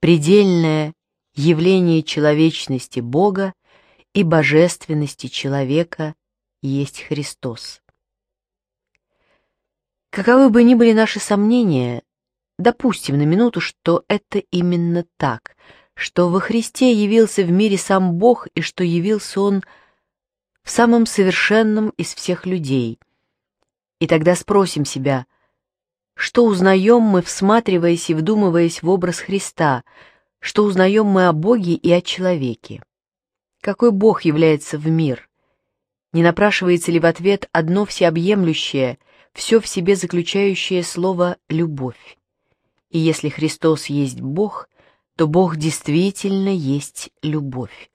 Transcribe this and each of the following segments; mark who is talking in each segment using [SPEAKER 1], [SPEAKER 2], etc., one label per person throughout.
[SPEAKER 1] предельное явление человечности Бога и божественности человека есть Христос. Каковы бы ни были наши сомнения, допустим на минуту, что это именно так, что во Христе явился в мире сам Бог и что явился Он в самом совершенном из всех людей. И тогда спросим себя – что узнаем мы, всматриваясь и вдумываясь в образ Христа, что узнаем мы о Боге и о человеке. Какой Бог является в мир? Не напрашивается ли в ответ одно всеобъемлющее, все в себе заключающее слово «любовь»? И если Христос есть Бог, то Бог действительно есть любовь.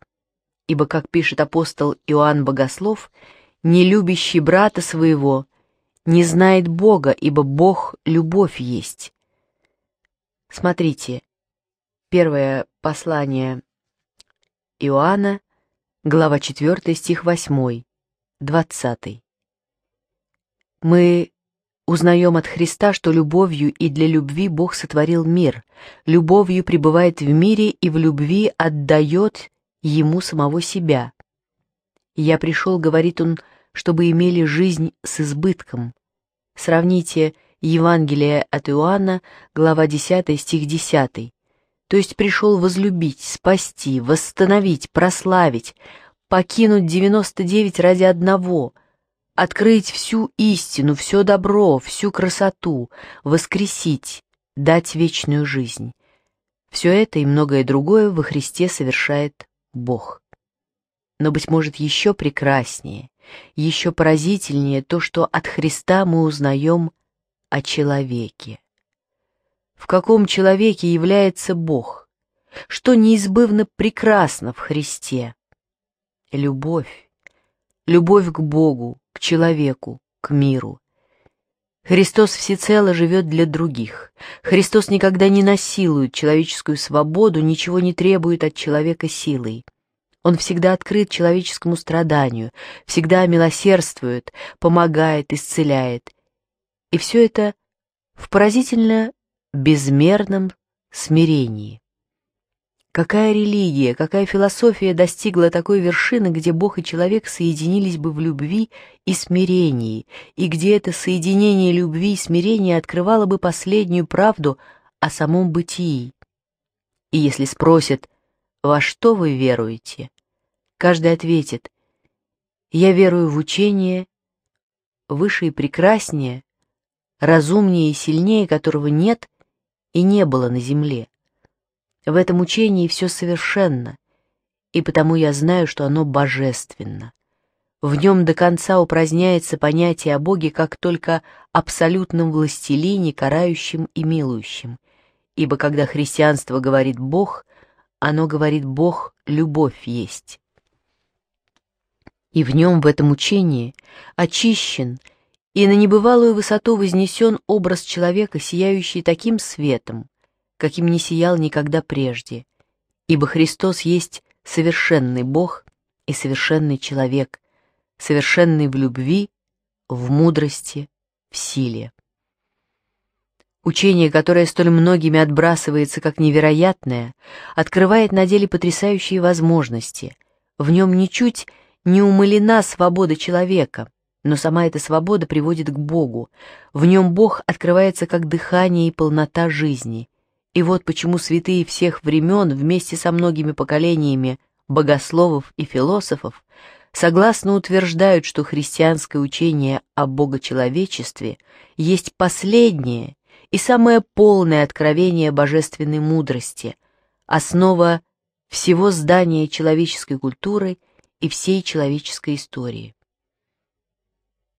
[SPEAKER 1] Ибо, как пишет апостол Иоанн Богослов, «не любящий брата своего – не знает Бога, ибо Бог — любовь есть. Смотрите, первое послание Иоанна, глава 4, стих 8, 20. Мы узнаем от Христа, что любовью и для любви Бог сотворил мир, любовью пребывает в мире и в любви отдает Ему самого себя. «Я пришел, — говорит Он, — чтобы имели жизнь с избытком. Сравните Евангелие от Иоанна, глава 10, стих 10. То есть пришел возлюбить, спасти, восстановить, прославить, покинуть 99 ради одного, открыть всю истину, все добро, всю красоту, воскресить, дать вечную жизнь. Все это и многое другое во Христе совершает Бог но, быть может, еще прекраснее, еще поразительнее то, что от Христа мы узнаем о человеке. В каком человеке является Бог? Что неизбывно прекрасно в Христе? Любовь. Любовь к Богу, к человеку, к миру. Христос всецело живет для других. Христос никогда не насилует человеческую свободу, ничего не требует от человека силой. Он всегда открыт человеческому страданию, всегда милосердствует, помогает, исцеляет. И все это в поразительно безмерном смирении. Какая религия, какая философия достигла такой вершины, где Бог и человек соединились бы в любви и смирении, и где это соединение любви и смирения открывало бы последнюю правду о самом бытии? И если спросят, во что вы веруете, каждый ответит «Я верую в учение, выше и прекраснее, разумнее и сильнее которого нет и не было на земле. В этом учении все совершенно, и потому я знаю, что оно божественно. В нем до конца упраздняется понятие о Боге как только абсолютном властелине, карающем и милующем. Ибо когда христианство говорит «Бог», оно говорит «Бог, любовь есть» и в нем, в этом учении, очищен и на небывалую высоту вознесен образ человека, сияющий таким светом, каким не сиял никогда прежде, ибо Христос есть совершенный Бог и совершенный человек, совершенный в любви, в мудрости, в силе. Учение, которое столь многими отбрасывается как невероятное, открывает на деле потрясающие возможности. В нем ничуть не умалена свобода человека, но сама эта свобода приводит к Богу. В нем Бог открывается как дыхание и полнота жизни. И вот почему святые всех времен вместе со многими поколениями богословов и философов согласно утверждают, что христианское учение о богочеловечестве есть последнее и самое полное откровение божественной мудрости, основа всего здания человеческой культуры и всей человеческой истории.